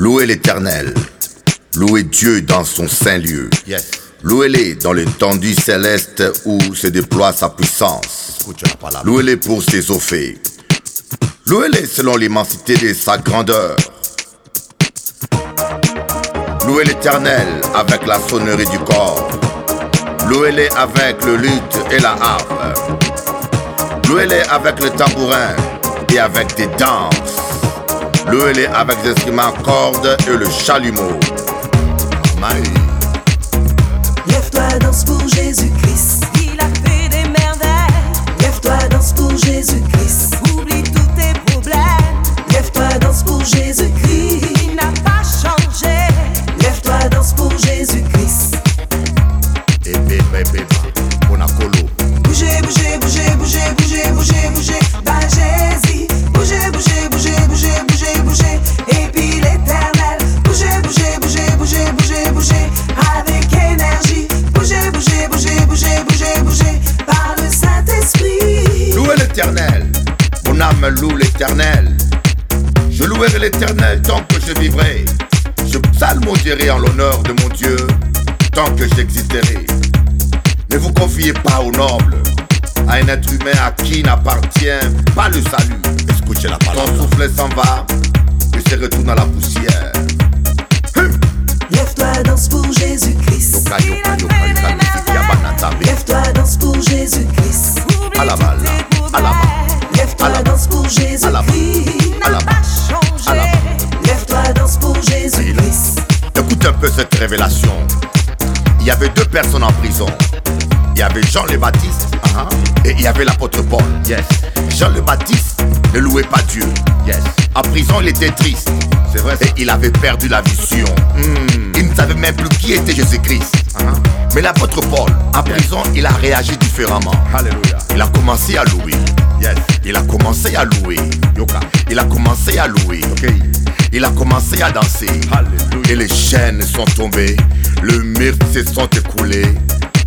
Louez l'éternel. Louez Dieu dans son saint lieu. Yes. Louez-les dans l'étendue céleste où se déploie sa puissance. Louez-les pour ses faits. Louez-les selon l'immensité de sa grandeur. Louez l'éternel avec la sonnerie du corps. Louez-les avec le luth et la harpe. Louez-les avec le tambourin et avec des danses. Louez-les avec des instruments à cordes et le chalumeau. Maï. Lève-toi, danse pour Jésus-Christ. Il a fait des merveilles. Lève-toi, danse pour Jésus-Christ. Oublie tous tes problèmes. Lève-toi, danse pour Jésus-Christ. L'éternel. Je louerai l'éternel tant que je vivrai. Je psalmodierai en l'honneur de mon Dieu tant que j'existerai. Ne vous confiez pas aux nobles, à un être humain à qui n'appartient pas le salut. Escucha la Son palabra. souffle s'en va et se retourne à la poussière. Lève-toi, danse pour Jésus-Christ. Révélation. Il y avait deux personnes en prison. Il y avait Jean le Baptiste et il y avait l'apôtre Paul. Yes. Jean le Baptiste ne louait pas Dieu. Yes. En prison, il était triste. C'est vrai. Et il avait perdu la vision. Hmm. Il ne savait même plus qui était Jésus-Christ. Mais l'apôtre Paul, en prison, il a réagi différemment. Il a commencé à louer. Yes. Il a commencé à louer. Yoka. Il a commencé à louer. Il a commencé à danser. Alléluia. Et les chaînes sont tombées. Le mur se sont écoulés.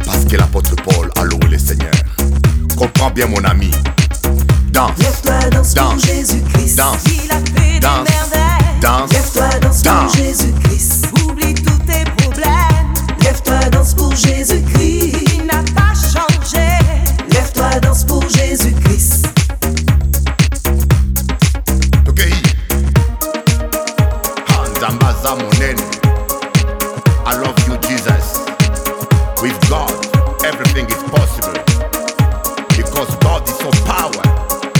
Parce que l'apôtre Paul a loué le Seigneur. Comprends bien mon ami. Danse. Lève-toi, danse pour Danse. Jésus-Christ. Danse. Il a fait des Danse. merveilles. Danse. Lève-toi, danse pour Danse. Jésus-Christ. Everything is possible. Because God is so power.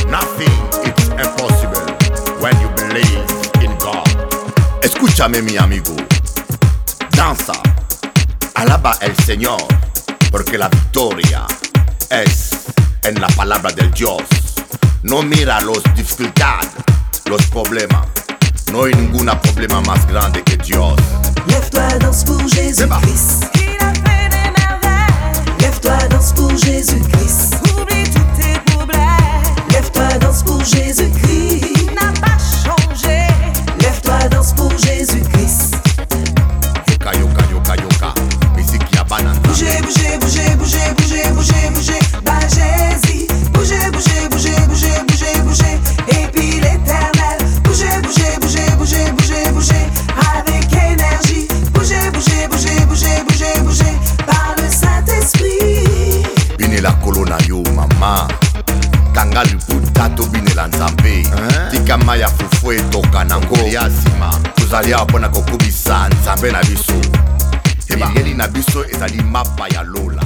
Nothing is impossible when you believe in God. Escúchame, mi amigo. Danza. Alaba el Señor. Porque la victoria es en la palabra del Dios. No mira los dificultades, los problemas. No hay ningún problema más grande que Dios. Lève-toi, danse pour Jésus-Christ. Mama kanga liputa tobinela nzambe. Tika mai ya fufu etoka nango ya nsima tozali awa mpo na kokubisa nzambe na biso. Elieli na biso ezali mapa ya lola